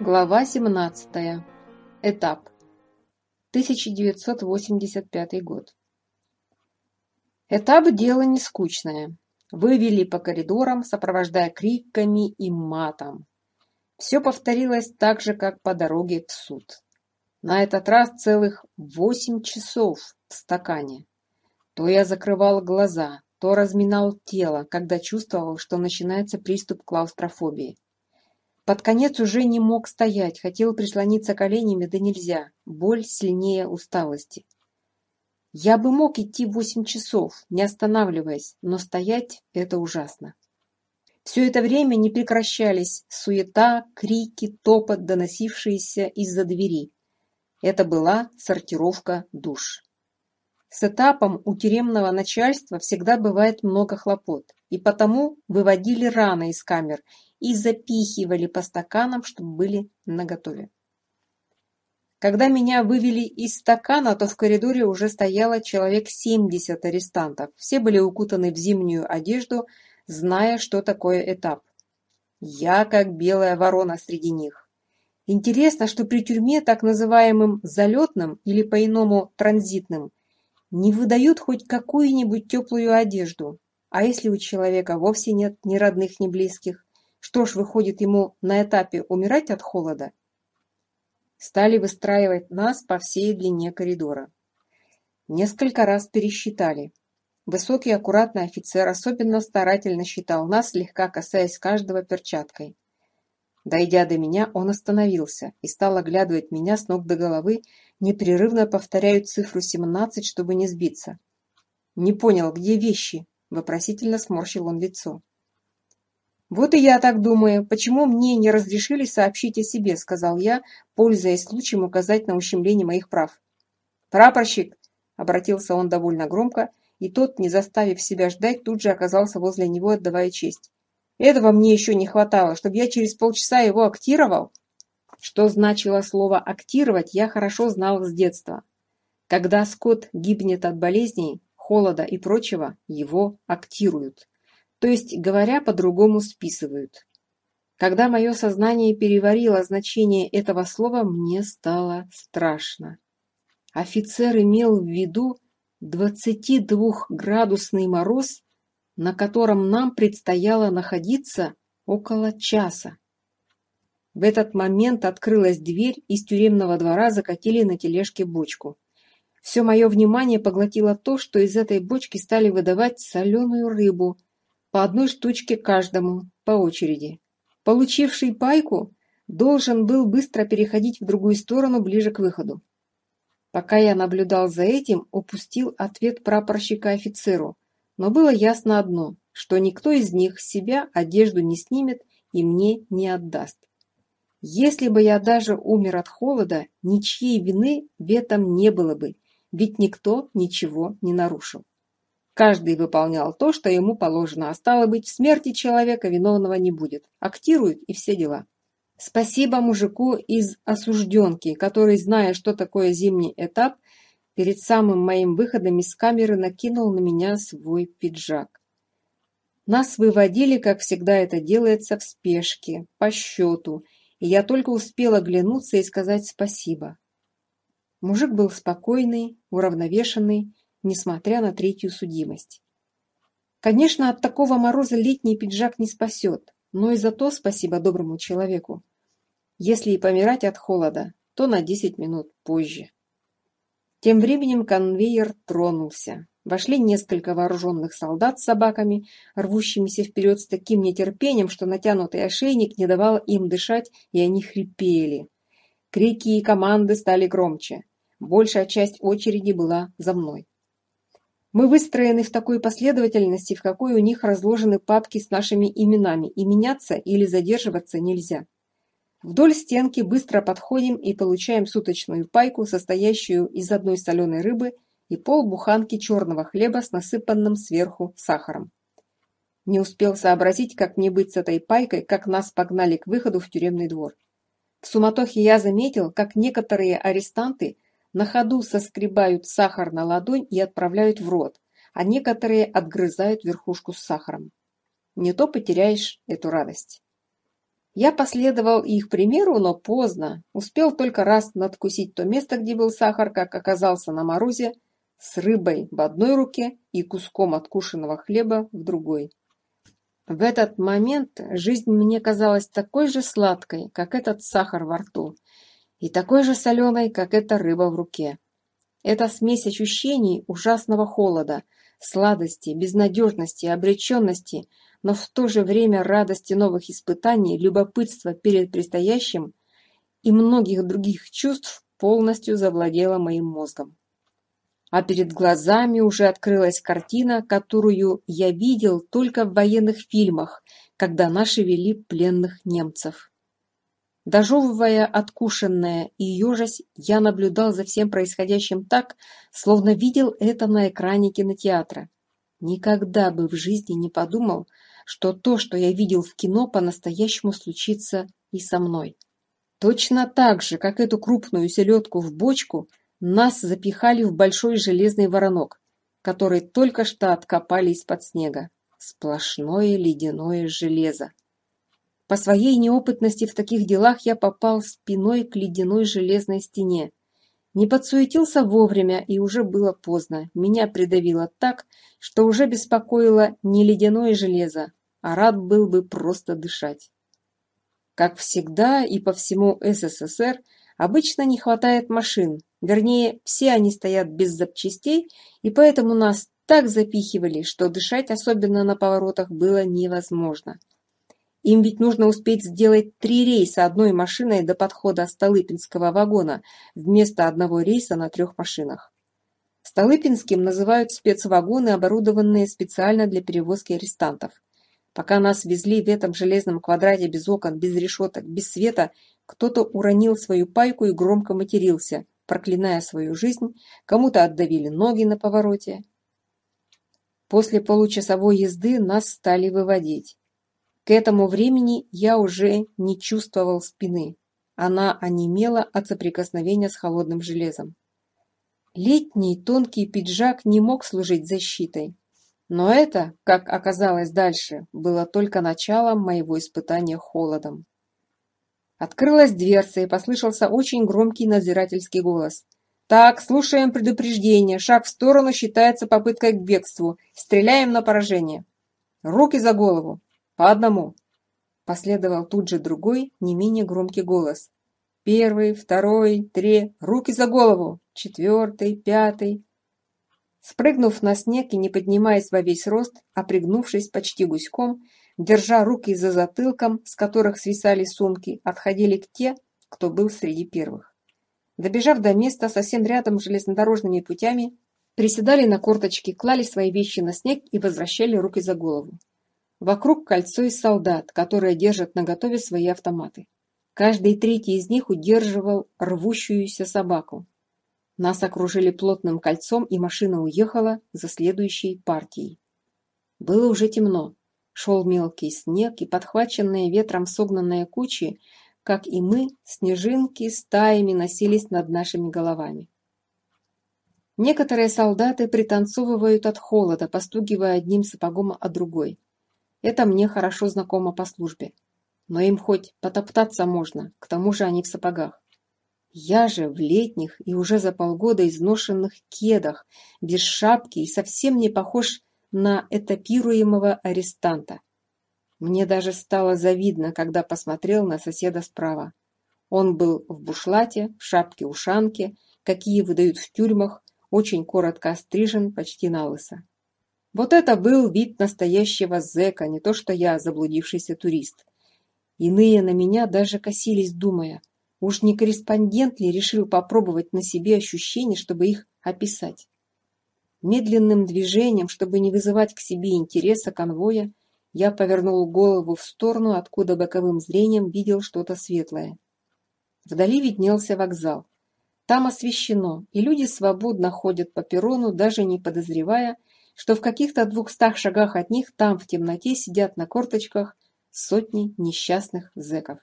Глава 17. Этап. 1985 год. Этап – дела не скучное. Вывели по коридорам, сопровождая криками и матом. Все повторилось так же, как по дороге в суд. На этот раз целых восемь часов в стакане. То я закрывал глаза, то разминал тело, когда чувствовал, что начинается приступ клаустрофобии. Под конец уже не мог стоять, хотел прислониться коленями, да нельзя. Боль сильнее усталости. Я бы мог идти восемь часов, не останавливаясь, но стоять – это ужасно. Все это время не прекращались суета, крики, топот, доносившиеся из-за двери. Это была сортировка душ. С этапом у тюремного начальства всегда бывает много хлопот, и потому выводили рано из камер и запихивали по стаканам, чтобы были наготове. Когда меня вывели из стакана, то в коридоре уже стояло человек 70 арестантов. Все были укутаны в зимнюю одежду, зная, что такое этап. Я как белая ворона среди них. Интересно, что при тюрьме так называемым «залетным» или по-иному «транзитным» не выдают хоть какую-нибудь теплую одежду. А если у человека вовсе нет ни родных, ни близких? Что ж, выходит, ему на этапе умирать от холода? Стали выстраивать нас по всей длине коридора. Несколько раз пересчитали. Высокий аккуратный офицер особенно старательно считал нас, слегка касаясь каждого перчаткой. Дойдя до меня, он остановился и стал оглядывать меня с ног до головы, непрерывно повторяя цифру 17, чтобы не сбиться. «Не понял, где вещи?» – вопросительно сморщил он лицо. Вот и я так думаю, почему мне не разрешили сообщить о себе, сказал я, пользуясь случаем указать на ущемление моих прав. Прапорщик, обратился он довольно громко, и тот, не заставив себя ждать, тут же оказался возле него, отдавая честь. Этого мне еще не хватало, чтобы я через полчаса его актировал. Что значило слово «актировать» я хорошо знал с детства. Когда скот гибнет от болезней, холода и прочего, его актируют то есть говоря по-другому списывают. Когда мое сознание переварило значение этого слова, мне стало страшно. Офицер имел в виду 22-градусный мороз, на котором нам предстояло находиться около часа. В этот момент открылась дверь, из тюремного двора закатили на тележке бочку. Все мое внимание поглотило то, что из этой бочки стали выдавать соленую рыбу – по одной штучке каждому, по очереди. Получивший пайку должен был быстро переходить в другую сторону ближе к выходу. Пока я наблюдал за этим, упустил ответ прапорщика офицеру, но было ясно одно, что никто из них себя одежду не снимет и мне не отдаст. Если бы я даже умер от холода, ничьей вины в этом не было бы, ведь никто ничего не нарушил. Каждый выполнял то, что ему положено, а стало быть, смерти человека виновного не будет. Актируют и все дела. Спасибо мужику из осужденки, который, зная, что такое зимний этап, перед самым моим выходом из камеры накинул на меня свой пиджак. Нас выводили, как всегда это делается, в спешке, по счету, и я только успела оглянуться и сказать спасибо. Мужик был спокойный, уравновешенный, несмотря на третью судимость. Конечно, от такого мороза летний пиджак не спасет, но и зато спасибо доброму человеку. Если и помирать от холода, то на 10 минут позже. Тем временем конвейер тронулся. Вошли несколько вооруженных солдат с собаками, рвущимися вперед с таким нетерпением, что натянутый ошейник не давал им дышать, и они хрипели. Крики и команды стали громче. Большая часть очереди была за мной. Мы выстроены в такой последовательности, в какой у них разложены папки с нашими именами, и меняться или задерживаться нельзя. Вдоль стенки быстро подходим и получаем суточную пайку, состоящую из одной соленой рыбы и полбуханки черного хлеба с насыпанным сверху сахаром. Не успел сообразить, как мне быть с этой пайкой, как нас погнали к выходу в тюремный двор. В суматохе я заметил, как некоторые арестанты – на ходу соскребают сахар на ладонь и отправляют в рот, а некоторые отгрызают верхушку с сахаром. Не то потеряешь эту радость. Я последовал их примеру, но поздно. Успел только раз надкусить то место, где был сахар, как оказался на морозе, с рыбой в одной руке и куском откушенного хлеба в другой. В этот момент жизнь мне казалась такой же сладкой, как этот сахар во рту, и такой же соленой, как эта рыба в руке. Эта смесь ощущений ужасного холода, сладости, безнадежности, обреченности, но в то же время радости новых испытаний, любопытства перед предстоящим и многих других чувств полностью завладела моим мозгом. А перед глазами уже открылась картина, которую я видел только в военных фильмах, когда наши вели пленных немцев. Дожевывая откушенное и ежась, я наблюдал за всем происходящим так, словно видел это на экране кинотеатра. Никогда бы в жизни не подумал, что то, что я видел в кино, по-настоящему случится и со мной. Точно так же, как эту крупную селедку в бочку, нас запихали в большой железный воронок, который только что откопали из-под снега. Сплошное ледяное железо. По своей неопытности в таких делах я попал спиной к ледяной железной стене. Не подсуетился вовремя, и уже было поздно. Меня придавило так, что уже беспокоило не ледяное железо, а рад был бы просто дышать. Как всегда и по всему СССР, обычно не хватает машин. Вернее, все они стоят без запчастей, и поэтому нас так запихивали, что дышать особенно на поворотах было невозможно – им ведь нужно успеть сделать три рейса одной машиной до подхода Столыпинского вагона вместо одного рейса на трех машинах. Столыпинским называют спецвагоны, оборудованные специально для перевозки арестантов. Пока нас везли в этом железном квадрате без окон, без решеток, без света, кто-то уронил свою пайку и громко матерился, проклиная свою жизнь, кому-то отдавили ноги на повороте. После получасовой езды нас стали выводить. К этому времени я уже не чувствовал спины. Она онемела от соприкосновения с холодным железом. Летний тонкий пиджак не мог служить защитой. Но это, как оказалось дальше, было только началом моего испытания холодом. Открылась дверца и послышался очень громкий назирательский голос. «Так, слушаем предупреждение. Шаг в сторону считается попыткой к бегству. Стреляем на поражение. Руки за голову!» По-одному!» Последовал тут же другой, не менее громкий голос. «Первый, второй, три, руки за голову! Четвертый, пятый!» Спрыгнув на снег и не поднимаясь во весь рост, а пригнувшись почти гуськом, держа руки за затылком, с которых свисали сумки, отходили к те, кто был среди первых. Добежав до места, совсем рядом с железнодорожными путями, приседали на корточки, клали свои вещи на снег и возвращали руки за голову. Вокруг кольцо из солдат, которые держат наготове свои автоматы. Каждый третий из них удерживал рвущуюся собаку. Нас окружили плотным кольцом, и машина уехала за следующей партией. Было уже темно. Шел мелкий снег, и подхваченные ветром согнанные кучи, как и мы, снежинки стаями носились над нашими головами. Некоторые солдаты пританцовывают от холода, постугивая одним сапогом о другой. Это мне хорошо знакомо по службе. Но им хоть потоптаться можно, к тому же они в сапогах. Я же в летних и уже за полгода изношенных кедах, без шапки и совсем не похож на этапируемого арестанта. Мне даже стало завидно, когда посмотрел на соседа справа. Он был в бушлате, в шапке-ушанке, какие выдают в тюрьмах, очень коротко острижен, почти на лысо. Вот это был вид настоящего зэка, не то что я, заблудившийся турист. Иные на меня даже косились, думая, уж не корреспондент ли решил попробовать на себе ощущения, чтобы их описать. Медленным движением, чтобы не вызывать к себе интереса конвоя, я повернул голову в сторону, откуда боковым зрением видел что-то светлое. Вдали виднелся вокзал. Там освещено, и люди свободно ходят по перрону, даже не подозревая, что в каких-то двухстах шагах от них там в темноте сидят на корточках сотни несчастных зэков.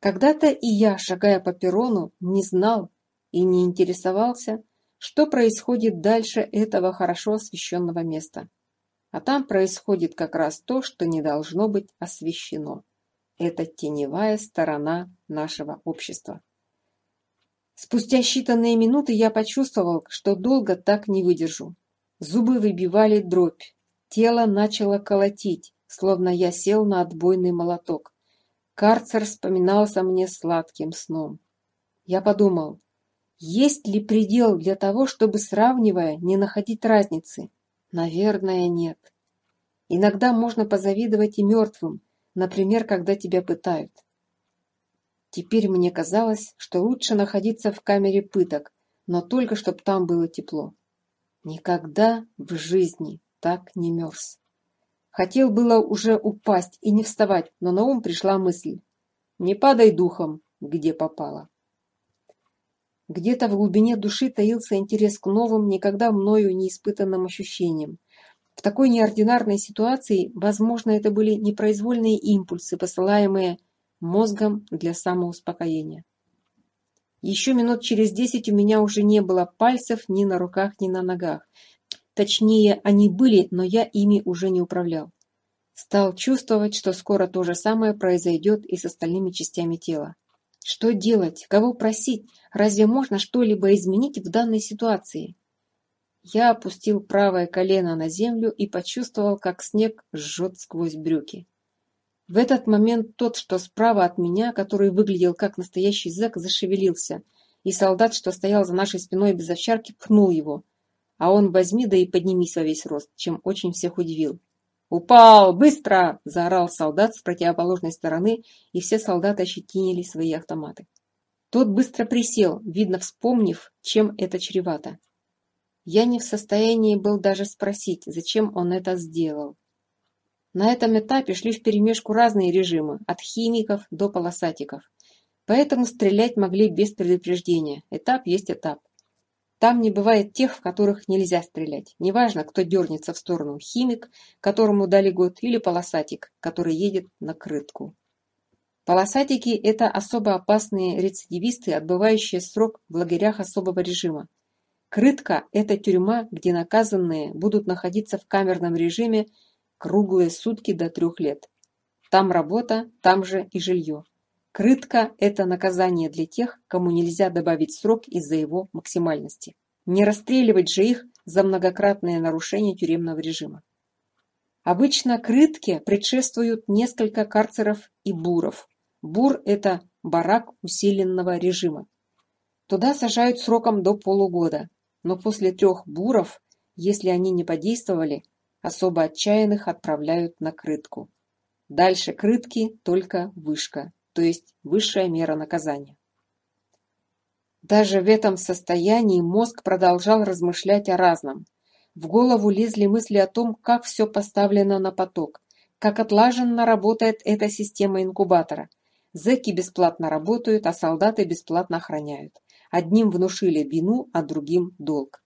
Когда-то и я, шагая по перрону, не знал и не интересовался, что происходит дальше этого хорошо освещенного места. А там происходит как раз то, что не должно быть освещено. Это теневая сторона нашего общества. Спустя считанные минуты я почувствовал, что долго так не выдержу. Зубы выбивали дробь, тело начало колотить, словно я сел на отбойный молоток. Карцер вспоминался мне сладким сном. Я подумал, есть ли предел для того, чтобы, сравнивая, не находить разницы? Наверное, нет. Иногда можно позавидовать и мертвым, например, когда тебя пытают. Теперь мне казалось, что лучше находиться в камере пыток, но только чтобы там было тепло. Никогда в жизни так не мерз. Хотел было уже упасть и не вставать, но на ум пришла мысль. Не падай духом, где попало. Где-то в глубине души таился интерес к новым, никогда мною не испытанным ощущениям. В такой неординарной ситуации, возможно, это были непроизвольные импульсы, посылаемые мозгом для самоуспокоения. Еще минут через десять у меня уже не было пальцев ни на руках, ни на ногах. Точнее, они были, но я ими уже не управлял. Стал чувствовать, что скоро то же самое произойдет и с остальными частями тела. Что делать? Кого просить? Разве можно что-либо изменить в данной ситуации? Я опустил правое колено на землю и почувствовал, как снег жжет сквозь брюки. В этот момент тот, что справа от меня, который выглядел как настоящий зэк, зашевелился, и солдат, что стоял за нашей спиной без овчарки, пнул его. А он возьми да и поднимись во весь рост, чем очень всех удивил. «Упал! Быстро!» – заорал солдат с противоположной стороны, и все солдаты ощетинили свои автоматы. Тот быстро присел, видно вспомнив, чем это чревато. Я не в состоянии был даже спросить, зачем он это сделал. На этом этапе шли вперемешку разные режимы, от химиков до полосатиков. Поэтому стрелять могли без предупреждения. Этап есть этап. Там не бывает тех, в которых нельзя стрелять. Неважно, кто дернется в сторону химик, которому дали год, или полосатик, который едет на крытку. Полосатики – это особо опасные рецидивисты, отбывающие срок в лагерях особого режима. Крытка – это тюрьма, где наказанные будут находиться в камерном режиме круглые сутки до трех лет. Там работа, там же и жилье. Крытка – это наказание для тех, кому нельзя добавить срок из-за его максимальности. Не расстреливать же их за многократное нарушение тюремного режима. Обычно крытке предшествуют несколько карцеров и буров. Бур – это барак усиленного режима. Туда сажают сроком до полугода, но после трех буров, если они не подействовали, Особо отчаянных отправляют на крытку. Дальше крытки только вышка, то есть высшая мера наказания. Даже в этом состоянии мозг продолжал размышлять о разном. В голову лезли мысли о том, как все поставлено на поток, как отлаженно работает эта система инкубатора. Зэки бесплатно работают, а солдаты бесплатно охраняют. Одним внушили вину, а другим – долг.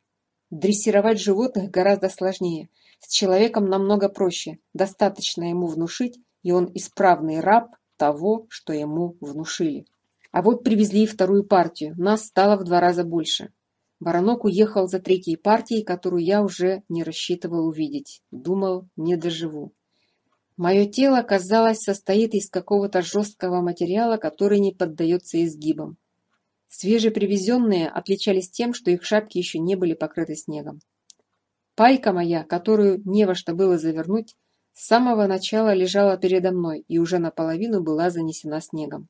Дрессировать животных гораздо сложнее – с человеком намного проще, достаточно ему внушить, и он исправный раб того, что ему внушили. А вот привезли и вторую партию, нас стало в два раза больше. Баранок уехал за третьей партией, которую я уже не рассчитывал увидеть. Думал, не доживу. Мое тело, казалось, состоит из какого-то жесткого материала, который не поддается изгибам. Свежепривезенные отличались тем, что их шапки еще не были покрыты снегом. Пайка моя, которую не во что было завернуть, с самого начала лежала передо мной и уже наполовину была занесена снегом.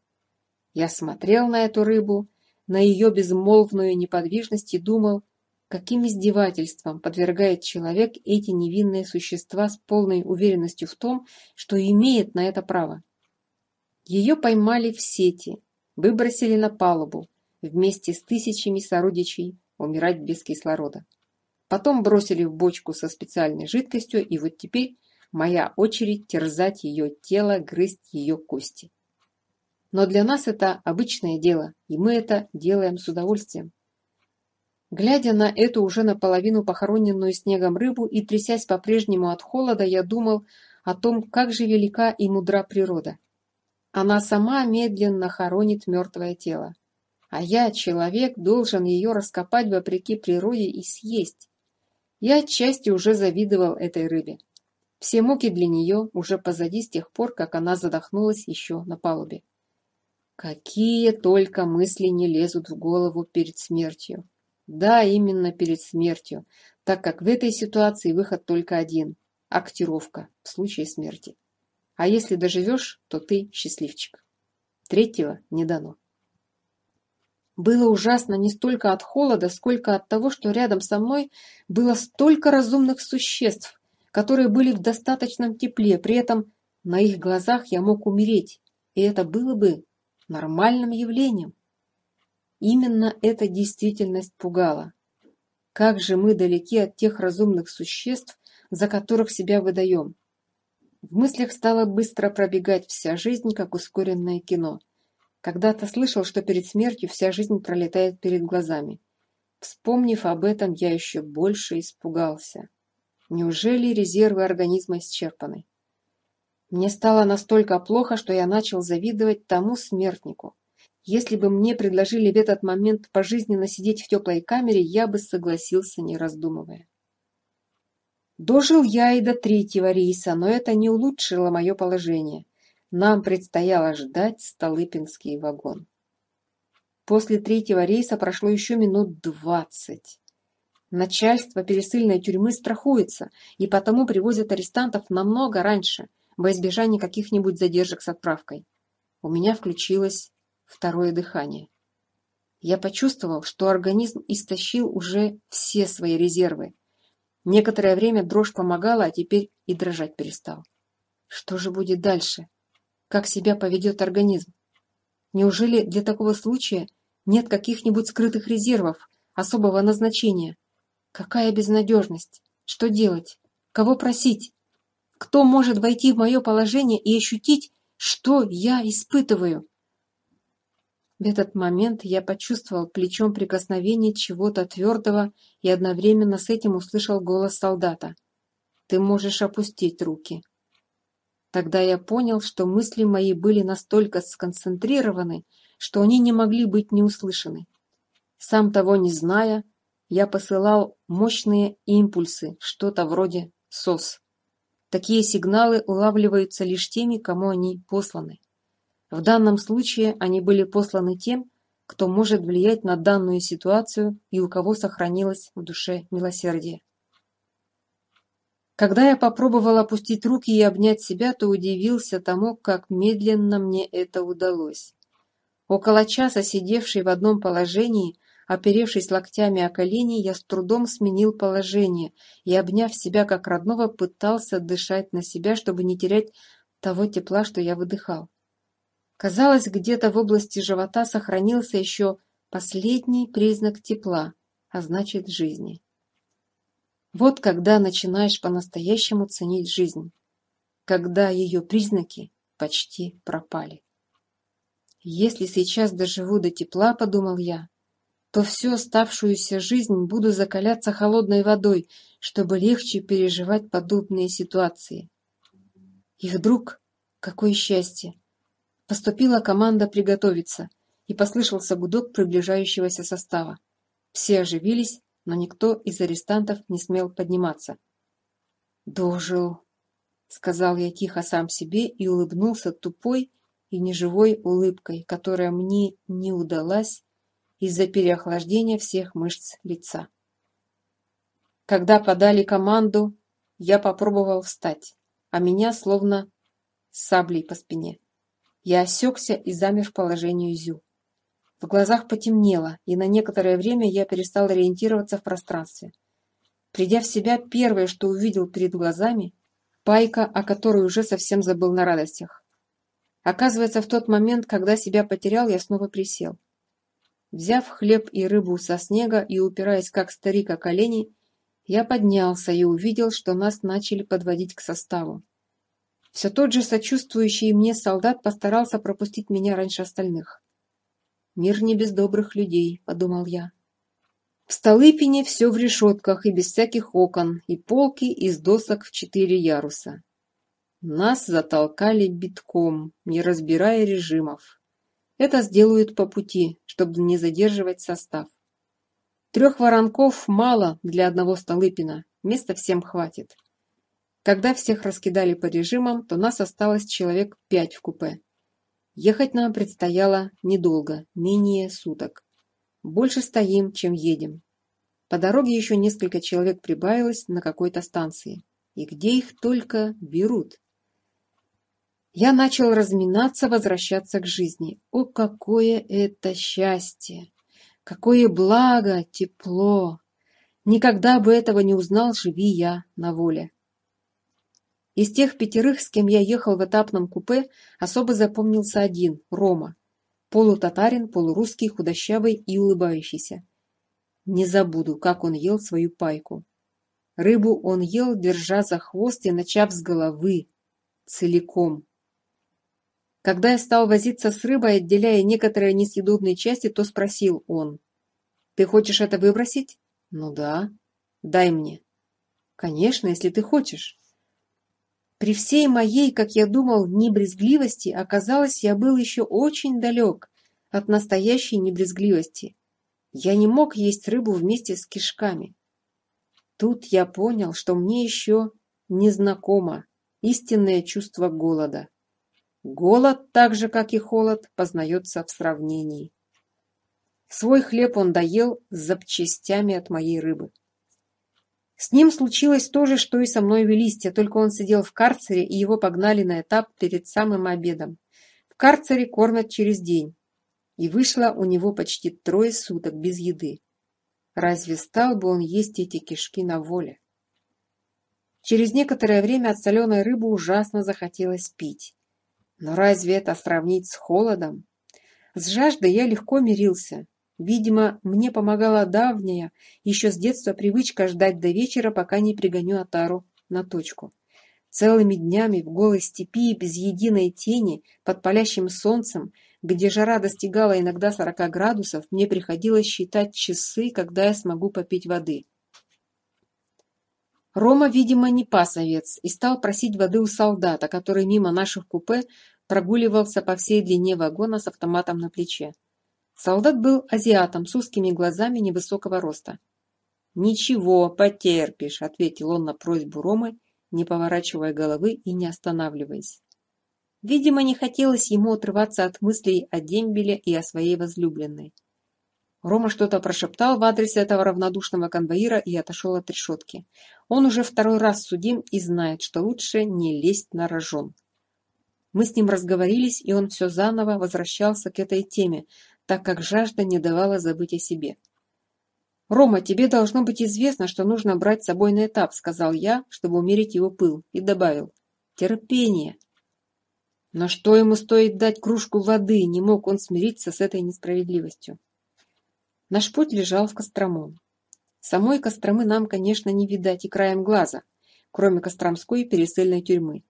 Я смотрел на эту рыбу, на ее безмолвную неподвижность и думал, каким издевательством подвергает человек эти невинные существа с полной уверенностью в том, что имеет на это право. Ее поймали в сети, выбросили на палубу, вместе с тысячами сородичей умирать без кислорода. Потом бросили в бочку со специальной жидкостью, и вот теперь моя очередь терзать ее тело, грызть ее кости. Но для нас это обычное дело, и мы это делаем с удовольствием. Глядя на эту уже наполовину похороненную снегом рыбу и трясясь по-прежнему от холода, я думал о том, как же велика и мудра природа. Она сама медленно хоронит мертвое тело. А я, человек, должен ее раскопать вопреки природе и съесть. Я отчасти уже завидовал этой рыбе. Все муки для нее уже позади с тех пор, как она задохнулась еще на палубе. Какие только мысли не лезут в голову перед смертью. Да, именно перед смертью, так как в этой ситуации выход только один – актировка в случае смерти. А если доживешь, то ты счастливчик. Третьего не дано. Было ужасно не столько от холода, сколько от того, что рядом со мной было столько разумных существ, которые были в достаточном тепле, при этом на их глазах я мог умереть, и это было бы нормальным явлением. Именно эта действительность пугала. Как же мы далеки от тех разумных существ, за которых себя выдаем. В мыслях стала быстро пробегать вся жизнь, как ускоренное кино. Когда-то слышал, что перед смертью вся жизнь пролетает перед глазами. Вспомнив об этом, я еще больше испугался. Неужели резервы организма исчерпаны? Мне стало настолько плохо, что я начал завидовать тому смертнику. Если бы мне предложили в этот момент пожизненно сидеть в теплой камере, я бы согласился, не раздумывая. Дожил я и до третьего рейса, но это не улучшило мое положение. Нам предстояло ждать Столыпинский вагон. После третьего рейса прошло еще минут двадцать. Начальство пересыльной тюрьмы страхуется и потому привозят арестантов намного раньше, во избежание каких-нибудь задержек с отправкой. У меня включилось второе дыхание. Я почувствовал, что организм истощил уже все свои резервы. Некоторое время дрожь помогала, а теперь и дрожать перестал. Что же будет дальше? как себя поведет организм. Неужели для такого случая нет каких-нибудь скрытых резервов, особого назначения? Какая безнадежность? Что делать? Кого просить? Кто может войти в мое положение и ощутить, что я испытываю? В этот момент я почувствовал плечом прикосновение чего-то твердого и одновременно с этим услышал голос солдата. «Ты можешь опустить руки». Тогда я понял, что мысли мои были настолько сконцентрированы, что они не могли быть не услышаны. Сам того не зная, я посылал мощные импульсы, что-то вроде СОС. Такие сигналы улавливаются лишь теми, кому они посланы. В данном случае они были посланы тем, кто может влиять на данную ситуацию и у кого сохранилось в душе милосердие. Когда я попробовал опустить руки и обнять себя, то удивился тому, как медленно мне это удалось. Около часа, сидевший в одном положении, оперевшись локтями о колени, я с трудом сменил положение и, обняв себя как родного, пытался дышать на себя, чтобы не терять того тепла, что я выдыхал. Казалось, где-то в области живота сохранился еще последний признак тепла, а значит жизни. Вот когда начинаешь по-настоящему ценить жизнь, когда ее признаки почти пропали. Если сейчас доживу до тепла, подумал я, то всю оставшуюся жизнь буду закаляться холодной водой, чтобы легче переживать подобные ситуации. И вдруг, какое счастье! Поступила команда приготовиться, и послышался гудок приближающегося состава. Все оживились но никто из арестантов не смел подниматься. «Дожил», — сказал я тихо сам себе и улыбнулся тупой и неживой улыбкой, которая мне не удалась из-за переохлаждения всех мышц лица. Когда подали команду, я попробовал встать, а меня словно саблей по спине. Я осекся и замер в положении зю. В глазах потемнело, и на некоторое время я перестал ориентироваться в пространстве. Придя в себя, первое, что увидел перед глазами – пайка, о которой уже совсем забыл на радостях. Оказывается, в тот момент, когда себя потерял, я снова присел. Взяв хлеб и рыбу со снега и упираясь как старик о колени, я поднялся и увидел, что нас начали подводить к составу. Все тот же сочувствующий мне солдат постарался пропустить меня раньше остальных. Мир не без добрых людей, подумал я. В Столыпине все в решетках и без всяких окон, и полки из досок в четыре яруса. Нас затолкали битком, не разбирая режимов. Это сделают по пути, чтобы не задерживать состав. Трех воронков мало для одного Столыпина, места всем хватит. Когда всех раскидали по режимам, то нас осталось человек пять в купе. Ехать нам предстояло недолго, менее суток. Больше стоим, чем едем. По дороге еще несколько человек прибавилось на какой-то станции. И где их только берут? Я начал разминаться, возвращаться к жизни. О, какое это счастье! Какое благо, тепло! Никогда бы этого не узнал, живи я на воле. Из тех пятерых, с кем я ехал в этапном купе, особо запомнился один – Рома. Полутатарин, полурусский, худощавый и улыбающийся. Не забуду, как он ел свою пайку. Рыбу он ел, держа за хвост и начав с головы. Целиком. Когда я стал возиться с рыбой, отделяя некоторые несъедобные части, то спросил он. «Ты хочешь это выбросить?» «Ну да». «Дай мне». «Конечно, если ты хочешь». При всей моей, как я думал, небрезгливости оказалось, я был еще очень далек от настоящей небрезгливости. Я не мог есть рыбу вместе с кишками. Тут я понял, что мне еще незнакомо истинное чувство голода. Голод, так же как и холод, познается в сравнении. Свой хлеб он доел с запчастями от моей рыбы. С ним случилось то же, что и со мной Велисте, только он сидел в карцере, и его погнали на этап перед самым обедом. В карцере кормят через день. И вышло у него почти трое суток без еды. Разве стал бы он есть эти кишки на воле? Через некоторое время от соленой рыбы ужасно захотелось пить. Но разве это сравнить с холодом? С жаждой я легко мирился, Видимо, мне помогала давняя, еще с детства привычка ждать до вечера, пока не пригоню отару на точку. Целыми днями в голой степи без единой тени, под палящим солнцем, где жара достигала иногда 40 градусов, мне приходилось считать часы, когда я смогу попить воды. Рома, видимо, не пасовец и стал просить воды у солдата, который мимо наших купе прогуливался по всей длине вагона с автоматом на плече. Солдат был азиатом с узкими глазами невысокого роста. «Ничего, потерпишь», — ответил он на просьбу Ромы, не поворачивая головы и не останавливаясь. Видимо, не хотелось ему отрываться от мыслей о дембеле и о своей возлюбленной. Рома что-то прошептал в адрес этого равнодушного конвоира и отошел от решетки. Он уже второй раз судим и знает, что лучше не лезть на рожон. Мы с ним разговорились, и он все заново возвращался к этой теме, так как жажда не давала забыть о себе. «Рома, тебе должно быть известно, что нужно брать с собой на этап», — сказал я, чтобы умерить его пыл, и добавил. «Терпение». Но что ему стоит дать кружку воды, не мог он смириться с этой несправедливостью. Наш путь лежал в Кострому. Самой Костромы нам, конечно, не видать и краем глаза, кроме Костромской пересыльной тюрьмы.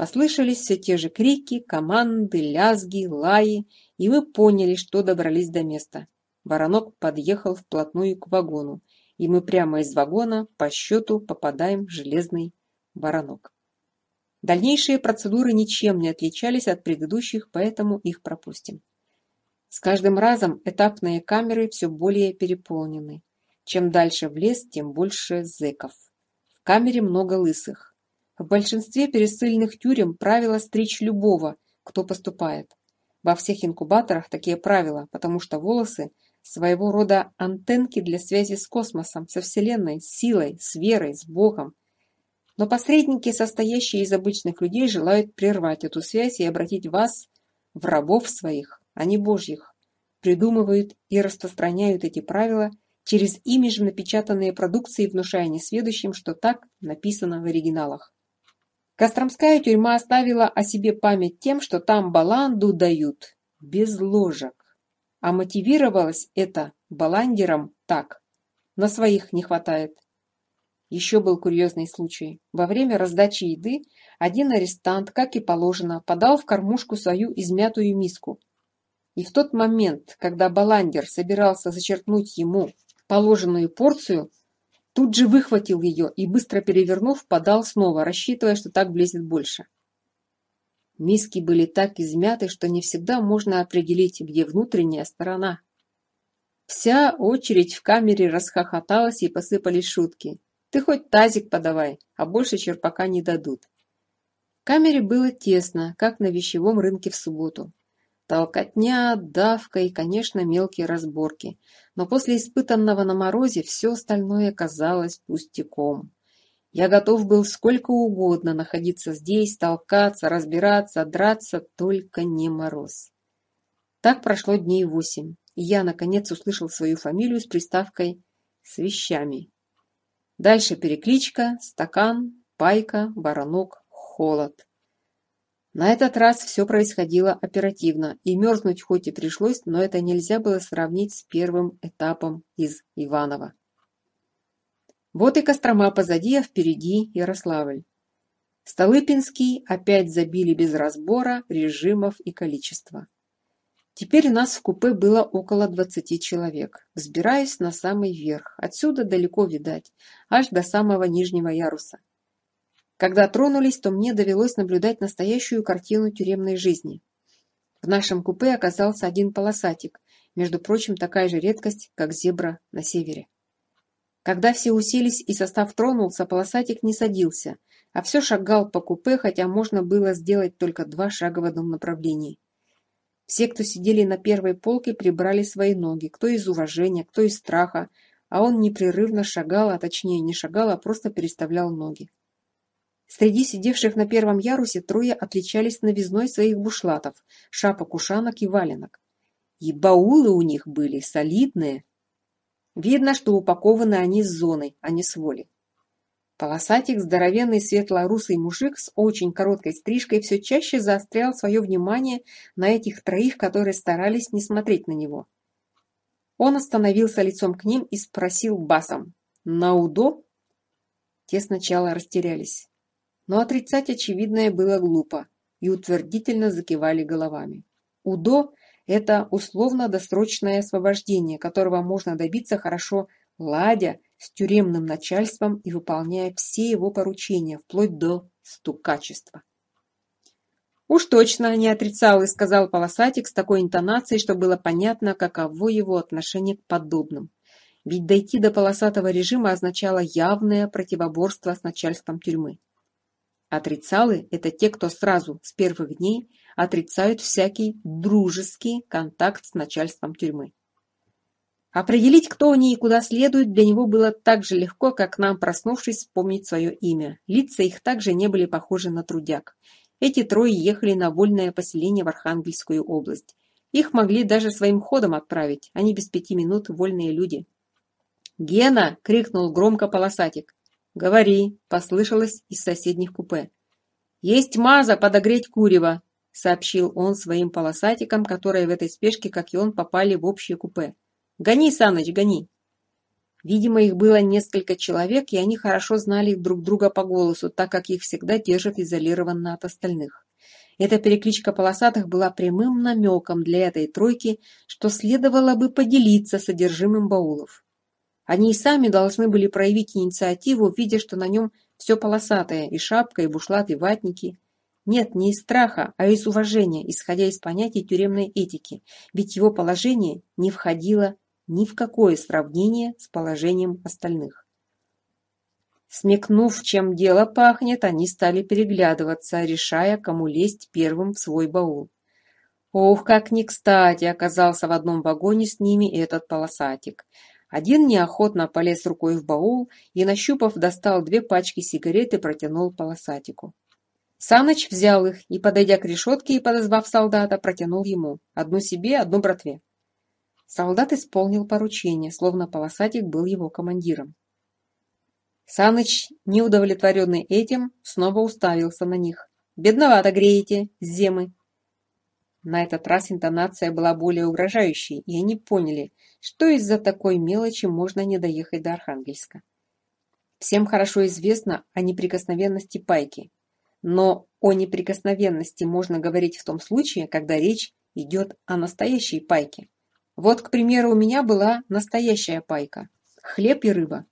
Послышались все те же крики, команды, лязги, лаи, и мы поняли, что добрались до места. Баранок подъехал вплотную к вагону, и мы прямо из вагона по счету попадаем в железный баранок. Дальнейшие процедуры ничем не отличались от предыдущих, поэтому их пропустим. С каждым разом этапные камеры все более переполнены. Чем дальше в лес, тем больше зэков. В камере много лысых. В большинстве пересыльных тюрем правило стричь любого, кто поступает. Во всех инкубаторах такие правила, потому что волосы – своего рода антенки для связи с космосом, со Вселенной, с силой, с верой, с Богом. Но посредники, состоящие из обычных людей, желают прервать эту связь и обратить вас в рабов своих, а не божьих. Придумывают и распространяют эти правила через имиджем напечатанные продукции, внушая несведущим, что так написано в оригиналах. Костромская тюрьма оставила о себе память тем, что там баланду дают без ложек. А мотивировалось это баландером так. На своих не хватает. Еще был курьезный случай. Во время раздачи еды один арестант, как и положено, подал в кормушку свою измятую миску. И в тот момент, когда баландер собирался зачерпнуть ему положенную порцию, Тут же выхватил ее и, быстро перевернув, подал снова, рассчитывая, что так блесит больше. Миски были так измяты, что не всегда можно определить, где внутренняя сторона. Вся очередь в камере расхохоталась и посыпались шутки. «Ты хоть тазик подавай, а больше черпака не дадут». В камере было тесно, как на вещевом рынке в субботу. Толкотня, давка и, конечно, мелкие разборки. Но после испытанного на морозе все остальное казалось пустяком. Я готов был сколько угодно находиться здесь, толкаться, разбираться, драться, только не мороз. Так прошло дней восемь, и я, наконец, услышал свою фамилию с приставкой «с вещами». Дальше перекличка, стакан, пайка, баранок, холод. На этот раз все происходило оперативно, и мерзнуть хоть и пришлось, но это нельзя было сравнить с первым этапом из Иваново. Вот и Кострома позади, а впереди Ярославль. Столыпинский опять забили без разбора, режимов и количества. Теперь нас в купе было около 20 человек. взбираясь на самый верх. Отсюда далеко видать, аж до самого нижнего яруса. Когда тронулись, то мне довелось наблюдать настоящую картину тюремной жизни. В нашем купе оказался один полосатик, между прочим, такая же редкость, как зебра на севере. Когда все уселись и состав тронулся, полосатик не садился, а все шагал по купе, хотя можно было сделать только два шага в одном направлении. Все, кто сидели на первой полке, прибрали свои ноги, кто из уважения, кто из страха, а он непрерывно шагал, а точнее не шагал, а просто переставлял ноги. Среди сидевших на первом ярусе трое отличались новизной своих бушлатов, шапок, ушанок и валенок. И баулы у них были солидные. Видно, что упакованы они с зоны, а не с воли. Полосатик, здоровенный светло-русый мужик с очень короткой стрижкой все чаще заострял свое внимание на этих троих, которые старались не смотреть на него. Он остановился лицом к ним и спросил басом «Наудо?». Те сначала растерялись но отрицать очевидное было глупо, и утвердительно закивали головами. УДО – это условно-досрочное освобождение, которого можно добиться хорошо ладя с тюремным начальством и выполняя все его поручения, вплоть до стукачества. «Уж точно не отрицал» и сказал полосатик с такой интонацией, что было понятно, каково его отношение к подобным. Ведь дойти до полосатого режима означало явное противоборство с начальством тюрьмы. Отрицалы – это те, кто сразу, с первых дней, отрицают всякий дружеский контакт с начальством тюрьмы. Определить, кто они и куда следуют, для него было так же легко, как нам, проснувшись, вспомнить свое имя. Лица их также не были похожи на трудяг. Эти трое ехали на вольное поселение в Архангельскую область. Их могли даже своим ходом отправить, они без пяти минут вольные люди. «Гена!» – крикнул громко полосатик говори послышалось из соседних купе. Есть маза подогреть курева сообщил он своим полосатикам которые в этой спешке как и он попали в общее купе. Гони саныч гони видимо их было несколько человек и они хорошо знали друг друга по голосу так как их всегда держат изолированно от остальных. Эта перекличка полосатых была прямым намеком для этой тройки, что следовало бы поделиться содержимым баулов. Они и сами должны были проявить инициативу, видя, что на нем все полосатое, и шапка, и бушлат, и ватники. Нет, не из страха, а из уважения, исходя из понятий тюремной этики, ведь его положение не входило ни в какое сравнение с положением остальных. Смекнув, чем дело пахнет, они стали переглядываться, решая, кому лезть первым в свой баул. Ох, как не кстати оказался в одном вагоне с ними этот полосатик. Один неохотно полез рукой в баул и, нащупав, достал две пачки сигарет и протянул полосатику. Саныч взял их и, подойдя к решетке и подозвав солдата, протянул ему. Одну себе, одну братве. Солдат исполнил поручение, словно полосатик был его командиром. Саныч, неудовлетворенный этим, снова уставился на них. «Бедновато греете, земы!» На этот раз интонация была более угрожающей, и они поняли, что из-за такой мелочи можно не доехать до Архангельска. Всем хорошо известно о неприкосновенности пайки, но о неприкосновенности можно говорить в том случае, когда речь идет о настоящей пайке. Вот, к примеру, у меня была настоящая пайка – хлеб и рыба.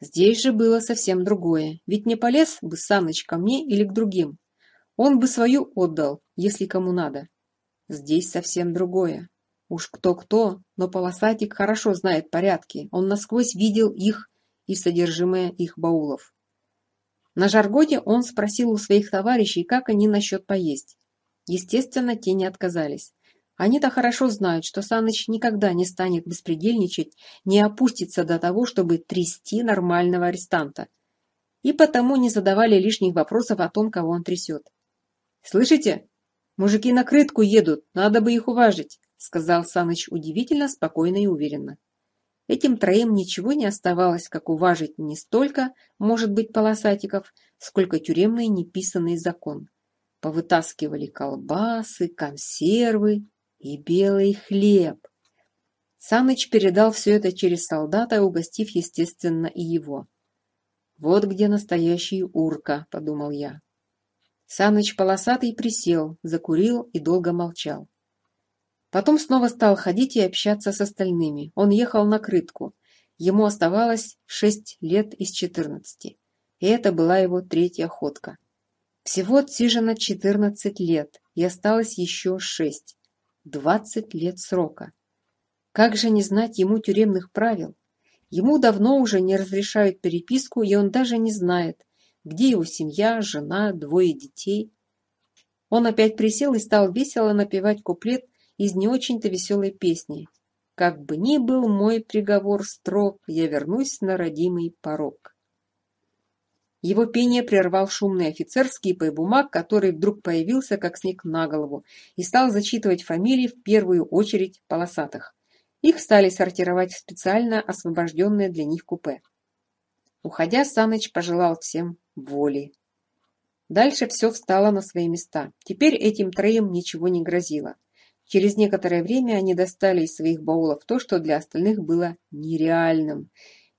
Здесь же было совсем другое, ведь не полез бы Саныч ко мне или к другим. Он бы свою отдал, если кому надо. Здесь совсем другое. Уж кто-кто, но полосатик хорошо знает порядки. Он насквозь видел их и содержимое их баулов. На жаргоне он спросил у своих товарищей, как они насчет поесть. Естественно, те не отказались. Они-то хорошо знают, что Саныч никогда не станет беспредельничать, не опустится до того, чтобы трясти нормального арестанта. И потому не задавали лишних вопросов о том, кого он трясет. «Слышите?» мужики на крытку едут надо бы их уважить сказал саныч удивительно спокойно и уверенно этим троим ничего не оставалось как уважить не столько может быть полосатиков сколько тюремный неписанный закон повытаскивали колбасы консервы и белый хлеб Саныч передал все это через солдата, угостив, естественно, и его. «Вот где настоящий урка», — подумал я. Саныч полосатый присел, закурил и долго молчал. Потом снова стал ходить и общаться с остальными. Он ехал на крытку. Ему оставалось шесть лет из четырнадцати. И это была его третья ходка. Всего отсижено четырнадцать лет, и осталось еще шесть. Двадцать лет срока. Как же не знать ему тюремных правил? Ему давно уже не разрешают переписку, и он даже не знает, где его семья, жена, двое детей. Он опять присел и стал весело напевать куплет из не очень-то веселой песни. Как бы ни был мой приговор строг, я вернусь на родимый порог. Его пение прервал шумный офицерский бумаг, который вдруг появился, как снег на голову, и стал зачитывать фамилии в первую очередь полосатых. Их стали сортировать в специально освобожденное для них купе. Уходя, Саныч пожелал всем воли. Дальше все встало на свои места. Теперь этим троим ничего не грозило. Через некоторое время они достали из своих баулов то, что для остальных было нереальным,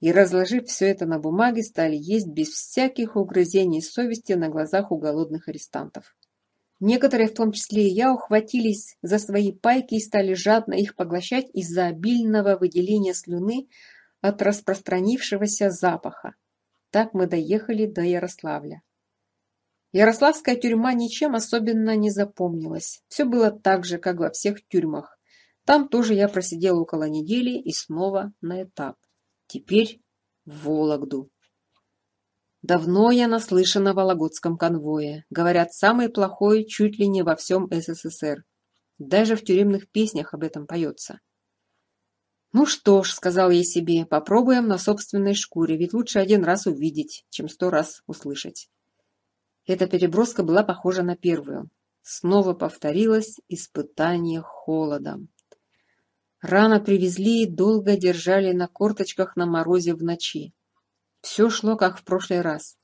и, разложив все это на бумаге, стали есть без всяких угрызений совести на глазах у голодных арестантов. Некоторые, в том числе и я, ухватились за свои пайки и стали жадно их поглощать из-за обильного выделения слюны, от распространившегося запаха. Так мы доехали до Ярославля. Ярославская тюрьма ничем особенно не запомнилась. Все было так же, как во всех тюрьмах. Там тоже я просидел около недели и снова на этап. Теперь в Вологду. Давно я наслышан о Вологодском конвое. Говорят, самый плохой чуть ли не во всем СССР. Даже в тюремных песнях об этом поется. Ну что ж, — сказал ей себе, — попробуем на собственной шкуре, ведь лучше один раз увидеть, чем сто раз услышать. Эта переброска была похожа на первую. Снова повторилось испытание холодом. Рано привезли и долго держали на корточках на морозе в ночи. Все шло, как в прошлый раз.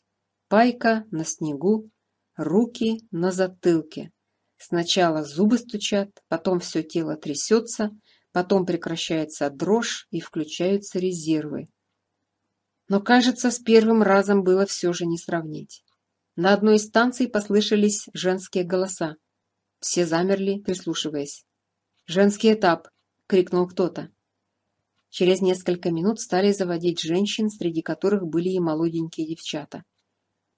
Пайка на снегу, руки на затылке. Сначала зубы стучат, потом все тело трясется — Потом прекращается дрожь и включаются резервы. Но, кажется, с первым разом было все же не сравнить. На одной из станций послышались женские голоса. Все замерли, прислушиваясь. «Женский этап!» — крикнул кто-то. Через несколько минут стали заводить женщин, среди которых были и молоденькие девчата.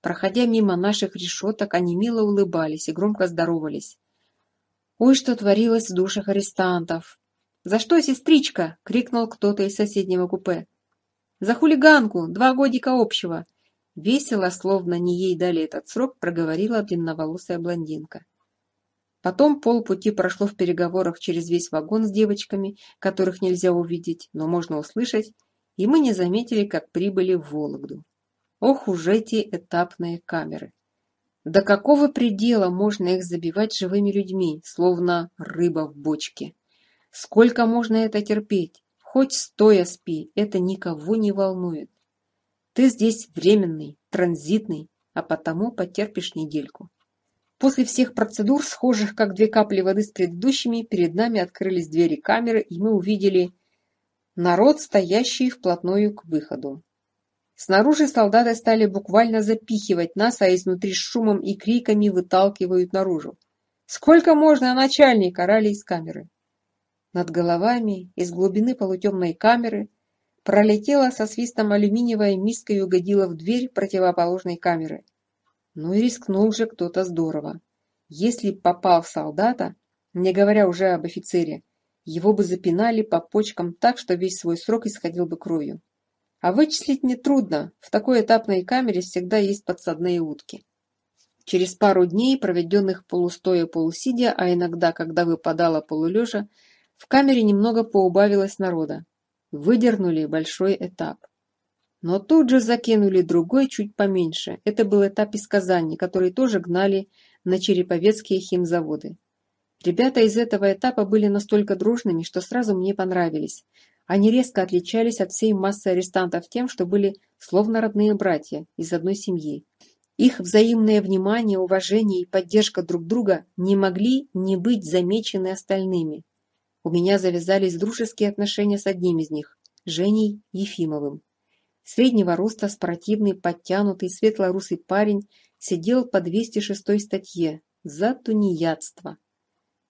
Проходя мимо наших решеток, они мило улыбались и громко здоровались. Ой, что творилось в душах арестантов! «За что, сестричка?» — крикнул кто-то из соседнего купе. «За хулиганку! Два годика общего!» Весело, словно не ей дали этот срок, проговорила длинноволосая блондинка. Потом полпути прошло в переговорах через весь вагон с девочками, которых нельзя увидеть, но можно услышать, и мы не заметили, как прибыли в Вологду. Ох уж эти этапные камеры! До какого предела можно их забивать живыми людьми, словно рыба в бочке? Сколько можно это терпеть? Хоть стоя спи, это никого не волнует. Ты здесь временный, транзитный, а потому потерпишь недельку. После всех процедур, схожих как две капли воды с предыдущими, перед нами открылись двери камеры, и мы увидели народ, стоящий вплотную к выходу. Снаружи солдаты стали буквально запихивать нас, а изнутри шумом и криками выталкивают наружу. «Сколько можно, начальник!» – орали из камеры. Над головами из глубины полутемной камеры пролетела со свистом алюминиевая миска и угодила в дверь противоположной камеры. Ну и рискнул же кто-то здорово. Если попал в солдата, не говоря уже об офицере, его бы запинали по почкам так, что весь свой срок исходил бы кровью. А вычислить нетрудно, в такой этапной камере всегда есть подсадные утки. Через пару дней, проведенных полустоя полусидя, а иногда, когда выпадала полулежа, в камере немного поубавилось народа. Выдернули большой этап. Но тут же закинули другой чуть поменьше. Это был этап из Казани, который тоже гнали на череповецкие химзаводы. Ребята из этого этапа были настолько дружными, что сразу мне понравились. Они резко отличались от всей массы арестантов тем, что были словно родные братья из одной семьи. Их взаимное внимание, уважение и поддержка друг друга не могли не быть замечены остальными. У меня завязались дружеские отношения с одним из них, Женей Ефимовым. Среднего роста, спортивный, подтянутый, светлорусый парень сидел по 206 статье за тунеядство.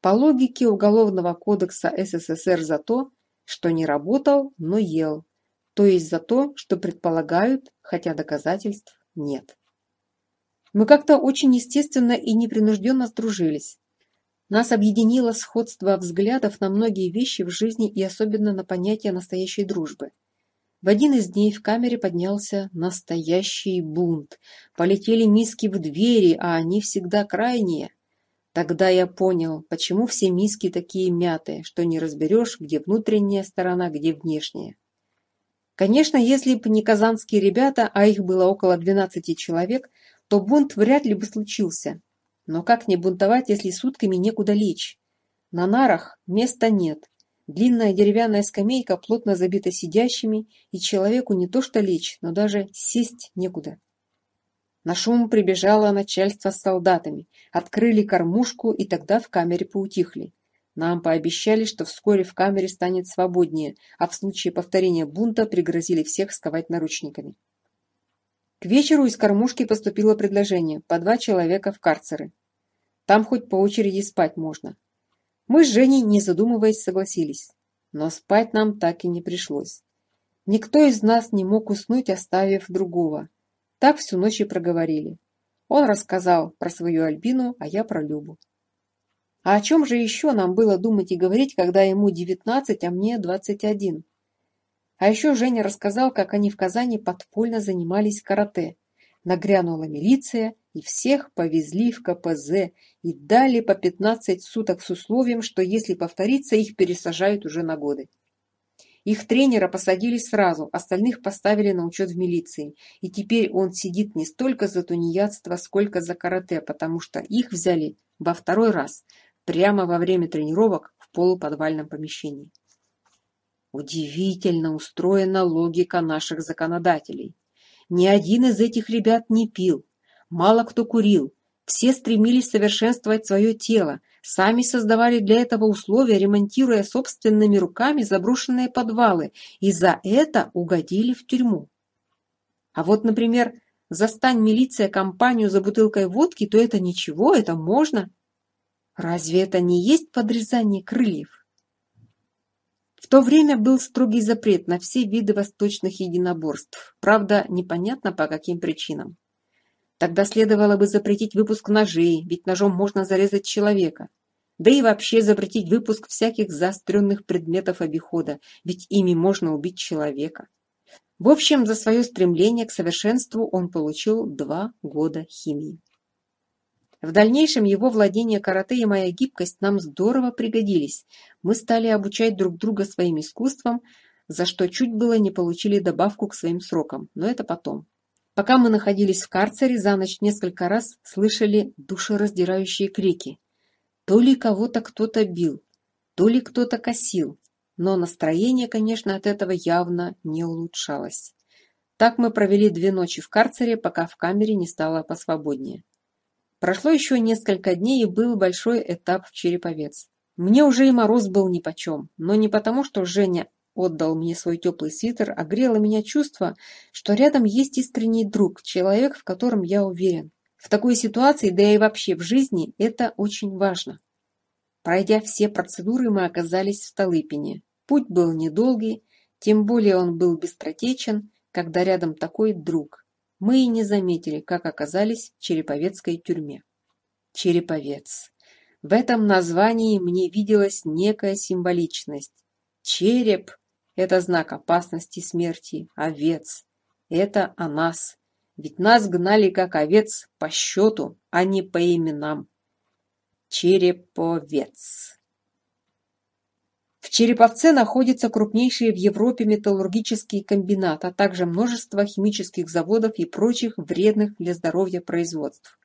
По логике Уголовного кодекса СССР за то, что не работал, но ел. То есть за то, что предполагают, хотя доказательств нет. Мы как-то очень естественно и непринужденно сдружились. Нас объединило сходство взглядов на многие вещи в жизни и особенно на понятие настоящей дружбы. В один из дней в камере поднялся настоящий бунт. Полетели миски в двери, а они всегда крайние. Тогда я понял, почему все миски такие мятые, что не разберешь, где внутренняя сторона, где внешняя. Конечно, если бы не казанские ребята, а их было около 12 человек, то бунт вряд ли бы случился но как не бунтовать если сутками некуда лечь на нарах места нет. Длинная деревянная скамейка плотно забита сидящими и человеку не то что лечь но даже сесть некуда. На шум прибежало начальство с солдатами. Открыли кормушку и тогда в камере поутихли. Нам пообещали, что вскоре в камере станет свободнее, а в случае повторения бунта пригрозили всех сковать наручниками. К вечеру из кормушки поступило предложение по два человека в карцеры. Там хоть по очереди спать можно. Мы с Женей, не задумываясь, согласились. Но спать нам так и не пришлось. Никто из нас не мог уснуть, оставив другого. Так всю ночь и проговорили. Он рассказал про свою Альбину, а я про Любу. А о чем же еще нам было думать и говорить, когда ему 19, а мне 21? А еще Женя рассказал, как они в Казани подпольно занимались карате. Нагрянула милиция, и всех повезли в КПЗ и дали по 15 суток с условием, что если повторится, их пересажают уже на годы. Их тренера посадили сразу, остальных поставили на учет в милиции. И теперь он сидит не столько за тунеядство, сколько за карате, потому что их взяли во второй раз, прямо во время тренировок в полуподвальном помещении. Удивительно устроена логика наших законодателей. Ни один из этих ребят не пил, мало кто курил, все стремились совершенствовать свое тело, сами создавали для этого условия, ремонтируя собственными руками заброшенные подвалы, и за это угодили в тюрьму. А вот, например, застань милиция компанию за бутылкой водки, то это ничего, это можно. Разве это не есть подрезание крыльев? В то время был строгий запрет на все виды восточных единоборств, правда, непонятно по каким причинам. Тогда следовало бы запретить выпуск ножей, ведь ножом можно зарезать человека. Да и вообще запретить выпуск всяких заостренных предметов обихода, ведь ими можно убить человека. В общем, за свое стремление к совершенству он получил два года химии. В дальнейшем его владение карате и моя гибкость нам здорово пригодились. Мы стали обучать друг друга своим искусствам, за что чуть было не получили добавку к своим срокам, но это потом. Пока мы находились в карцере, за ночь несколько раз слышали душераздирающие крики. То ли кого-то кто-то бил, то ли кто-то косил, но настроение, конечно, от этого явно не улучшалось. Так мы провели две ночи в карцере, пока в камере не стало посвободнее. Прошло еще несколько дней, и был большой этап в Череповец. Мне уже и мороз был нипочем, но не потому, что Женя отдал мне свой теплый свитер, а грело меня чувство, что рядом есть искренний друг, человек, в котором я уверен. В такой ситуации, да и вообще в жизни, это очень важно. Пройдя все процедуры, мы оказались в Столыпине. Путь был недолгий, тем более он был быстротечен, когда рядом такой друг. Мы и не заметили, как оказались в Череповецкой тюрьме. Череповец. В этом названии мне виделась некая символичность. Череп – это знак опасности смерти, овец – это о нас. Ведь нас гнали как овец по счету, а не по именам. Череповец. Череповце находится крупнейший в Европе металлургический комбинат, а также множество химических заводов и прочих вредных для здоровья производств.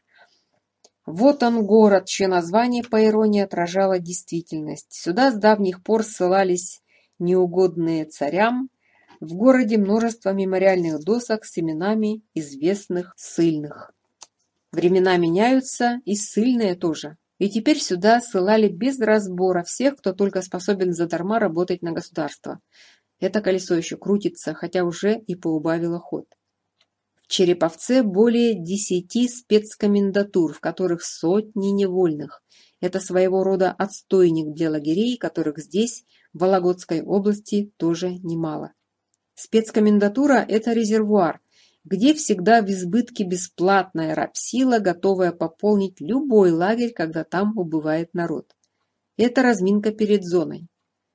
Вот он город, чье название, по иронии, отражало действительность. Сюда с давних пор ссылались неугодные царям. В городе множество мемориальных досок с именами известных ссыльных. Времена меняются, и ссыльные тоже. И теперь сюда ссылали без разбора всех, кто только способен задарма работать на государство. Это колесо еще крутится, хотя уже и поубавило ход. В Череповце более десяти спецкомендатур, в которых сотни невольных. Это своего рода отстойник для лагерей, которых здесь, в Вологодской области, тоже немало. Спецкомендатура – это резервуар, где всегда в избытке бесплатная рабсила, готовая пополнить любой лагерь, когда там убывает народ. Это разминка перед зоной.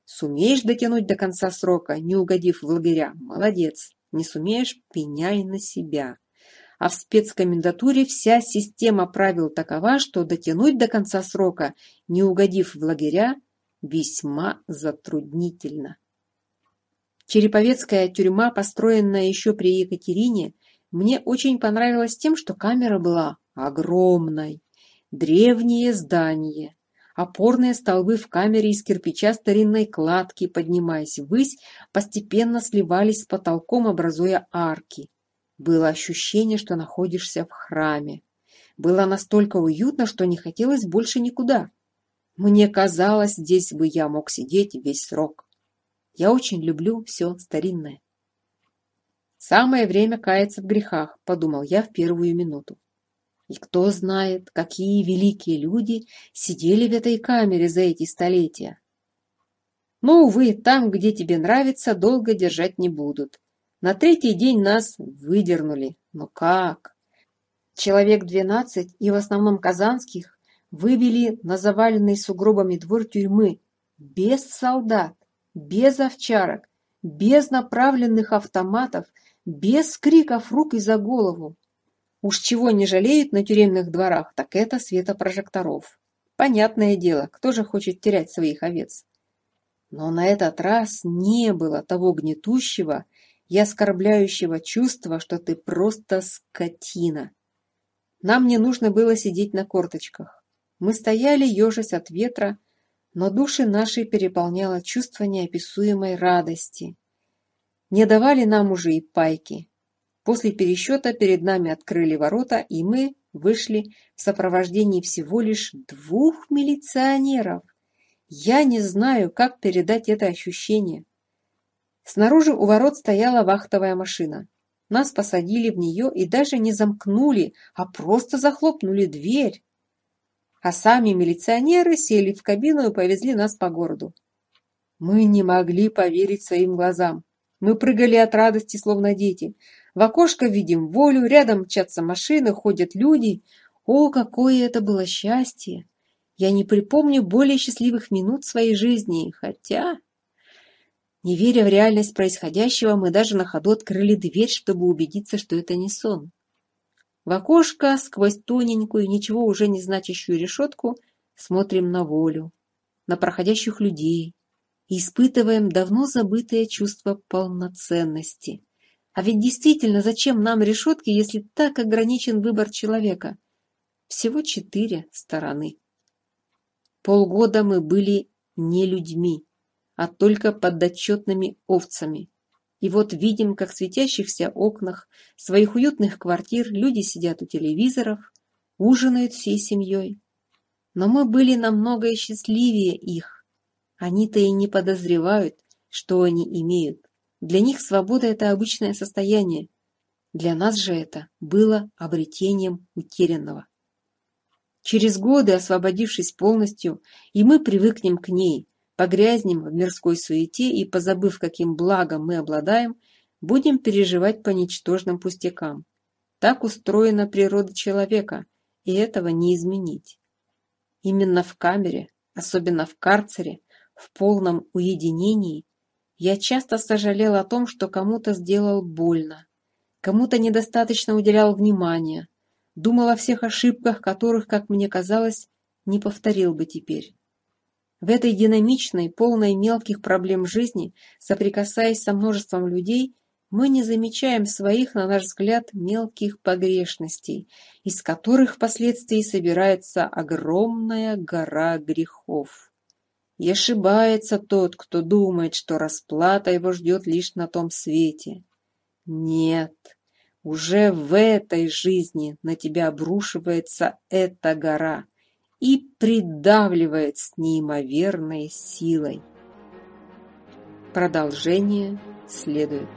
Сумеешь дотянуть до конца срока, не угодив в лагеря – молодец. Не сумеешь – пеняй на себя. А в спецкомендатуре вся система правил такова, что дотянуть до конца срока, не угодив в лагеря, весьма затруднительно. Череповецкая тюрьма, построенная еще при Екатерине, мне очень понравилась тем, что камера была огромной. Древнее здание. Опорные столбы в камере из кирпича старинной кладки, поднимаясь ввысь, постепенно сливались с потолком, образуя арки. Было ощущение, что находишься в храме. Было настолько уютно, что не хотелось больше никуда. Мне казалось, здесь бы я мог сидеть весь срок. Я очень люблю все старинное. Самое время каяться в грехах, подумал я в первую минуту. И кто знает, какие великие люди сидели в этой камере за эти столетия. Но, увы, там, где тебе нравится, долго держать не будут. На третий день нас выдернули. Но как? Человек двенадцать, и в основном казанских, вывели на заваленный сугробами двор тюрьмы, без солдат без овчарок, без направленных автоматов, без криков рук и за голову. Уж чего не жалеют на тюремных дворах, так это светопрожекторов. Понятное дело, кто же хочет терять своих овец? Но на этот раз не было того гнетущего и оскорбляющего чувства, что ты просто скотина. Нам не нужно было сидеть на корточках. Мы стояли, ежась от ветра, но души наши переполняло чувство неописуемой радости. Не давали нам уже и пайки. После пересчета перед нами открыли ворота, и мы вышли в сопровождении всего лишь двух милиционеров. Я не знаю, как передать это ощущение. Снаружи у ворот стояла вахтовая машина. Нас посадили в нее и даже не замкнули, а просто захлопнули дверь. А сами милиционеры сели в кабину и повезли нас по городу. Мы не могли поверить своим глазам. Мы прыгали от радости, словно дети. В окошко видим волю, рядом мчатся машины, ходят люди. О, какое это было счастье! Я не припомню более счастливых минут своей жизни, хотя... Не веря в реальность происходящего, мы даже на ходу открыли дверь, чтобы убедиться, что это не сон. В Лакошка сквозь тоненькую, ничего уже не значащую решетку смотрим на волю, на проходящих людей и испытываем давно забытое чувство полноценности. А ведь действительно, зачем нам решетки, если так ограничен выбор человека? Всего четыре стороны. Полгода мы были не людьми, а только подотчетными овцами. И вот видим, как в светящихся окнах своих уютных квартир люди сидят у телевизоров, ужинают всей семьей. Но мы были намного счастливее их. Они-то и не подозревают, что они имеют. Для них свобода – это обычное состояние. Для нас же это было обретением утерянного. Через годы, освободившись полностью, и мы привыкнем к ней – погрязнем в мирской суете и, позабыв, каким благом мы обладаем, будем переживать по ничтожным пустякам. Так устроена природа человека, и этого не изменить. Именно в камере, особенно в карцере, в полном уединении, я часто сожалел о том, что кому-то сделал больно, кому-то недостаточно уделял внимания, думал о всех ошибках, которых, как мне казалось, не повторил бы теперь. В этой динамичной, полной мелких проблем жизни, соприкасаясь со множеством людей, мы не замечаем своих, на наш взгляд, мелких погрешностей, из которых впоследствии собирается огромная гора грехов. И ошибается тот, кто думает, что расплата его ждет лишь на том свете. Нет, уже в этой жизни на тебя обрушивается эта гора, и придавливает с неимоверной силой. Продолжение следует.